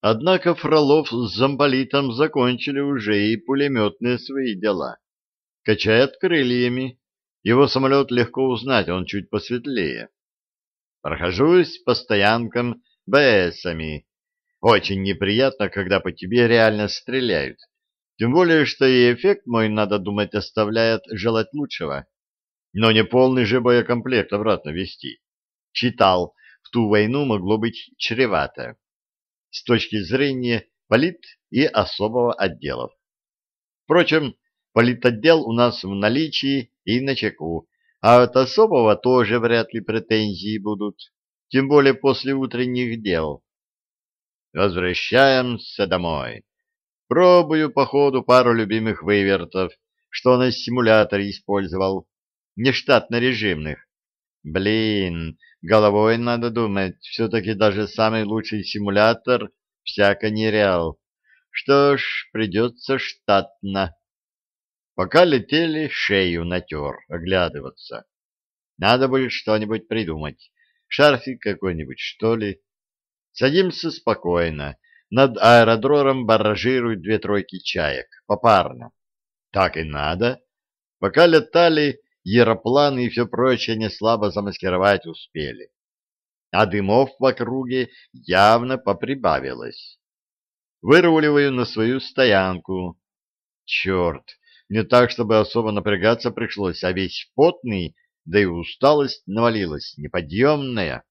Однако Фролов с замполитом закончили уже и пулеметные свои дела. Качает крыльями. Его самолет легко узнать, он чуть посветлее. Прохожусь по стоянкам БСами. Очень неприятно, когда по тебе реально стреляют. Тем более, что и эффект мой, надо думать, оставляет желать лучшего. Но не полный же боекомплект обратно вести. Читал, в ту войну могло быть чревато с точки зрения полит и особого отделов. Впрочем, политотдел у нас в наличии и на чеку, а от особого тоже вряд ли претензии будут, тем более после утренних дел. Возвращаемся домой. Пробую по ходу пару любимых вывертов, что на симуляторе использовал, нештатно-режимных. Блин, Головой надо думать, все-таки даже самый лучший симулятор всяко нереал. Что ж, придется штатно. Пока летели, шею натер, оглядываться. Надо будет что-нибудь придумать. Шарфик какой-нибудь, что ли. Садимся спокойно. Над аэродромом баражируют две тройки чаек, попарно. Так и надо. Пока летали, Яропланы и все прочее не слабо замаскировать успели. А дымов в округе явно поприбавилось. Выруливаю на свою стоянку. Черт, не так, чтобы особо напрягаться пришлось, а весь потный, да и усталость навалилась, неподъемная.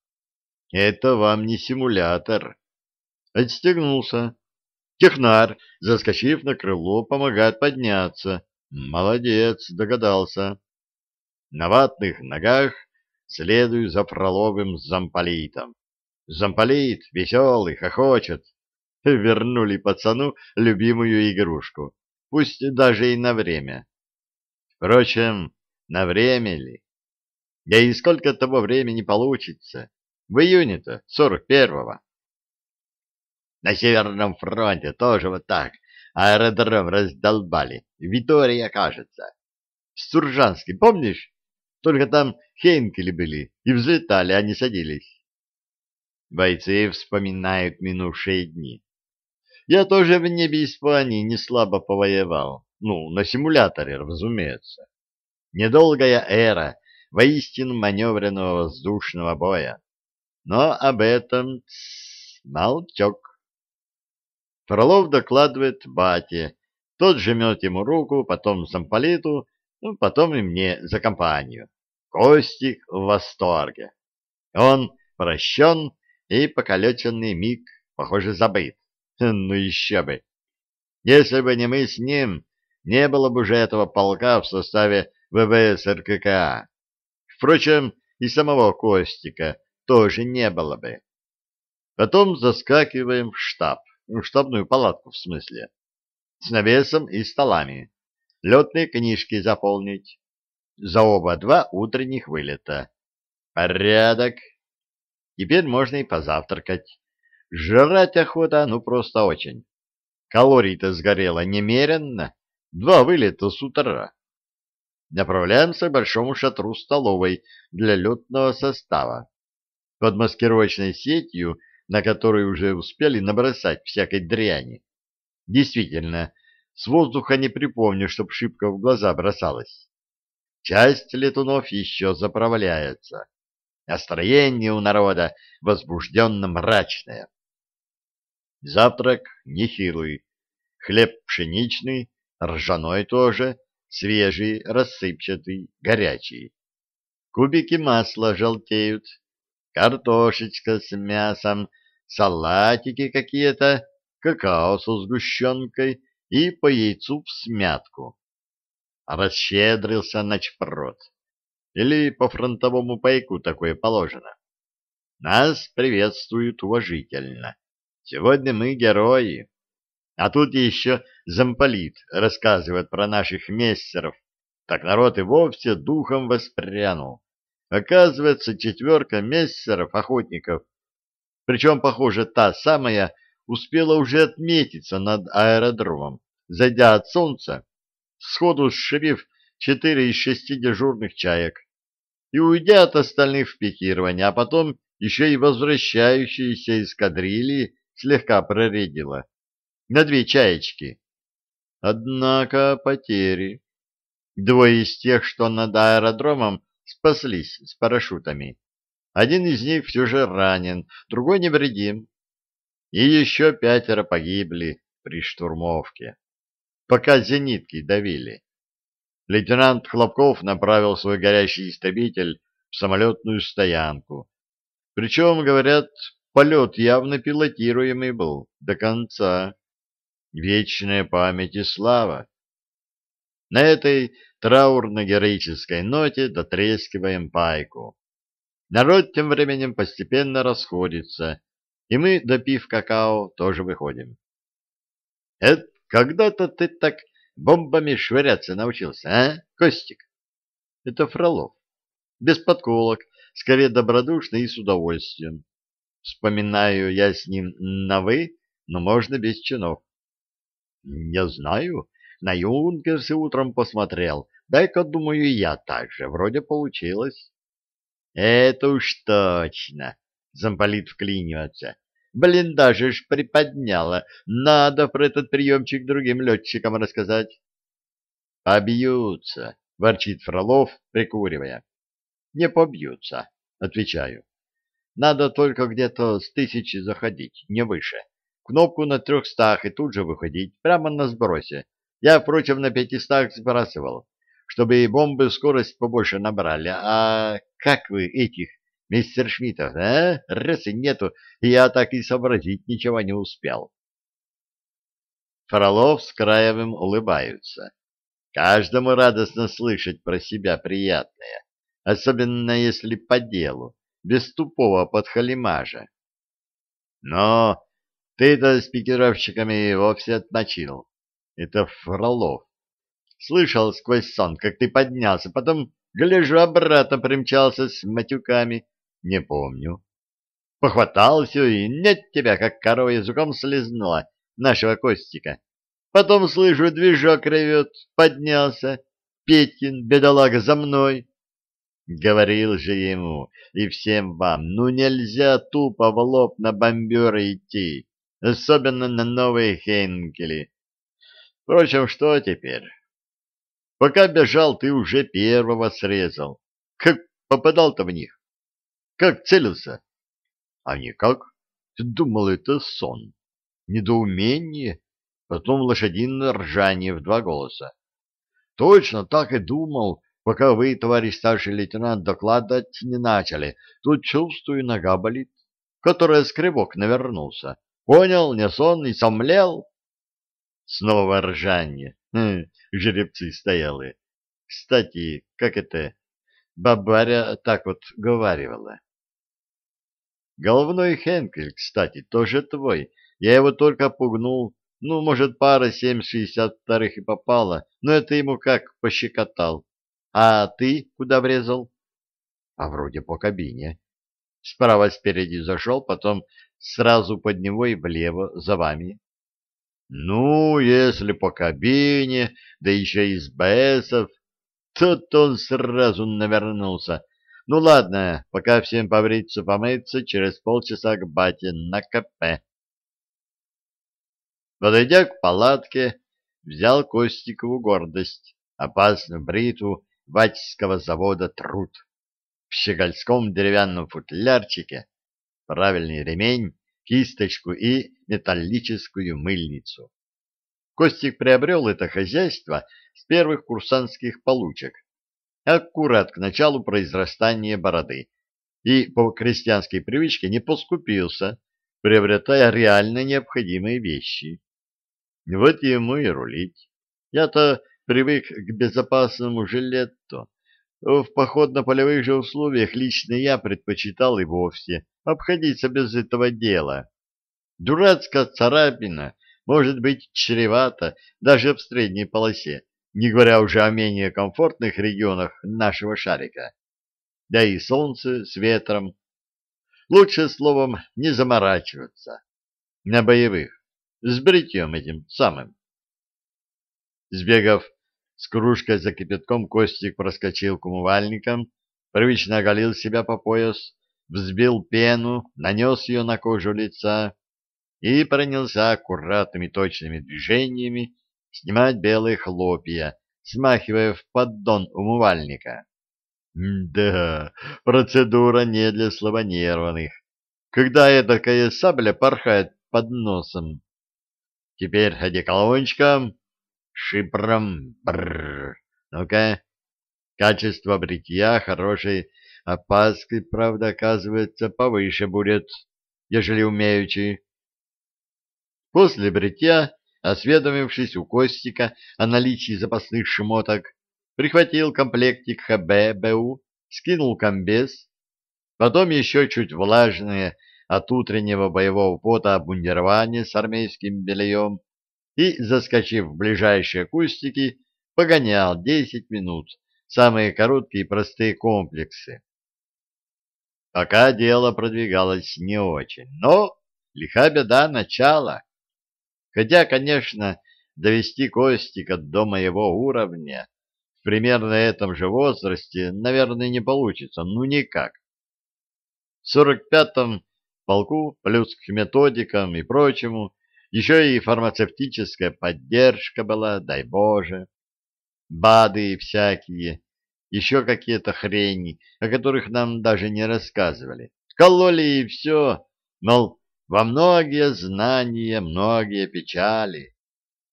Это вам не симулятор. Отстегнулся. Технар, заскочив на крыло, помогает подняться. Молодец, догадался. На ватных ногах следую за Фроловым замполитом. Замполит веселый, хохочет. Вернули пацану любимую игрушку, пусть даже и на время. Впрочем, на время ли? Да и сколько того времени получится? В июне-то, сорок первого. На Северном фронте тоже вот так. Аэродром раздолбали. Витория, кажется. Суржанский, помнишь? Только там Хейнкели были, и взлетали, а не садились. Бойцы вспоминают минувшие дни. Я тоже в небе Испании не слабо повоевал. Ну, на симуляторе, разумеется. Недолгая эра воистину маневренного воздушного боя. Но об этом тс, молчок. Фролов докладывает бате. Тот жмет ему руку, потом замполиту, потом и мне за компанию. Костик в восторге. Он прощен и покалеченный миг, похоже, забыт. Ну еще бы. Если бы не мы с ним, не было бы уже этого полка в составе ВВС РККА. Впрочем, и самого Костика тоже не было бы. Потом заскакиваем в штаб, в штабную палатку в смысле, с навесом и столами летные книжки заполнить. За оба два утренних вылета. Порядок. Теперь можно и позавтракать. Жрать охота, ну просто очень. Калорий-то сгорело немеренно. Два вылета с утра. Направляемся к большому шатру столовой для летного состава. Под маскировочной сетью, на которую уже успели набросать всякой дряни. Действительно, с воздуха не припомню, чтоб шибко в глаза бросалась. Часть летунов еще заправляется. Настроение у народа возбужденно-мрачное. Завтрак нехилый. Хлеб пшеничный, ржаной тоже, свежий, рассыпчатый, горячий. Кубики масла желтеют, картошечка с мясом, салатики какие-то, какао со сгущенкой и по яйцу в смятку. Расщедрился начпрот. Или по фронтовому пайку такое положено. Нас приветствуют уважительно. Сегодня мы герои. А тут еще замполит рассказывает про наших мессеров. Так народ и вовсе духом воспрянул. Оказывается, четверка мессеров-охотников. Причем, похоже, та самая, успела уже отметиться над аэродромом, зайдя от солнца, сходу сшибив четыре из шести дежурных чаек и уйдя от остальных в пикирование, а потом еще и возвращающиеся эскадрильи слегка проредила. На две чаечки. Однако потери. Двое из тех, что над аэродромом, спаслись с парашютами. Один из них все же ранен, другой невредим. И еще пятеро погибли при штурмовке, пока зенитки давили. Лейтенант Хлопков направил свой горящий истребитель в самолетную стоянку. Причем, говорят, полет явно пилотируемый был до конца. Вечная память и слава. На этой траурно-героической ноте дотрескиваем пайку. Народ тем временем постепенно расходится, и мы, допив какао, тоже выходим. — Это когда-то ты так бомбами швыряться научился, а, Костик? Это Фролов. Без подколок, скорее добродушно и с удовольствием. Вспоминаю я с ним на «вы», но можно без чинов. Не знаю, на Юнкерсе утром посмотрел. Дай-ка, думаю, я так же. Вроде получилось. Это уж точно, замполит вклинивается. Блин, даже ж приподняла. Надо про этот приемчик другим летчикам рассказать. Побьются, ворчит Фролов, прикуривая. Не побьются, отвечаю. Надо только где-то с тысячи заходить, не выше. Кнопку на трехстах и тут же выходить, прямо на сбросе. Я, впрочем, на пятистах сбрасывал, чтобы и бомбы скорость побольше набрали. А как вы этих Мистер Шмидтов, а? Раз и нету, я так и сообразить ничего не успел. Фролов с Краевым улыбаются. Каждому радостно слышать про себя приятное, особенно если по делу, без тупого подхалимажа. Но ты-то с пикировщиками вовсе отмочил. Это Фролов. Слышал сквозь сон, как ты поднялся, потом, гляжу, обратно примчался с матюками. Не помню. Похватал все, и нет тебя, как корова языком слезнула, нашего Костика. Потом слышу, движок ревет, поднялся. Петькин, бедолага, за мной. Говорил же ему и всем вам, ну нельзя тупо в лоб на бомберы идти, особенно на новые Хенкели. Впрочем, что теперь? Пока бежал, ты уже первого срезал. Как попадал-то в них? Как целился? А никак. Думал, это сон. Недоумение, потом лошадиное ржание в два голоса. Точно так и думал, пока вы, товарищ старший лейтенант, докладывать не начали. Тут чувствую, нога болит, которая скребок навернулся. Понял, не сон, и сомлел. Снова ржание. Хм, жеребцы стояли. Кстати, как это? Бабаря так вот говаривала. Головной Хенкель, кстати, тоже твой. Я его только пугнул. Ну, может, пара семь шестьдесят вторых и попала, но это ему как пощекотал. А ты куда врезал? А вроде по кабине. Справа спереди зашел, потом сразу под него и влево за вами. Ну, если по кабине, да еще из БСов, тут он сразу навернулся, ну ладно, пока всем побриться помыться, через полчаса к бате на КП. Подойдя к палатке, взял Костикову гордость, опасно бритву батьского завода «Труд». В щегольском деревянном футлярчике правильный ремень, кисточку и металлическую мыльницу. Костик приобрел это хозяйство с первых курсантских получек аккурат к началу произрастания бороды, и по крестьянской привычке не поскупился, приобретая реально необходимые вещи. Вот ему и рулить. Я-то привык к безопасному жилету. В походно-полевых же условиях лично я предпочитал и вовсе обходиться без этого дела. Дурацкая царапина может быть чревата даже в средней полосе, не говоря уже о менее комфортных регионах нашего шарика. Да и солнце с ветром. Лучше, словом, не заморачиваться. На боевых. С бритьем этим самым. Сбегав с кружкой за кипятком, Костик проскочил к умывальникам, привычно оголил себя по пояс, взбил пену, нанес ее на кожу лица. и принялся аккуратными точными движениями снимать белые хлопья, смахивая в поддон умывальника. Да, процедура не для слабонервных, когда эдакая сабля порхает под носом. Теперь одеколончиком, шипром, бррр. Ну-ка, качество бритья хорошей опаской, правда, оказывается, повыше будет, ежели умеючи. После бритья, осведомившись у Костика о наличии запасных шмоток, прихватил комплектик ХБ-БУ, скинул комбез, потом еще чуть влажное от утреннего боевого пота обмундирование с армейским бельем и, заскочив в ближайшие кустики, погонял десять минут самые короткие и простые комплексы. Пока дело продвигалось не очень, но лиха беда начала. Хотя, конечно, довести Костика до моего уровня примерно этом же возрасте, наверное, не получится. Ну, никак. В сорок пятом полку, плюс к методикам и прочему, еще и фармацевтическая поддержка была, дай Боже. БАДы всякие, еще какие-то хрени, о которых нам даже не рассказывали. Кололи и все, мол, во многие знания, многие печали.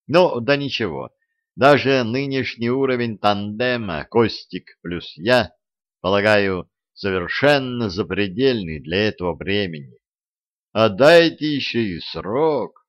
Ну, да ничего, даже нынешний уровень тандема Костик плюс я, полагаю, совершенно запредельный для этого времени. А дайте еще и срок.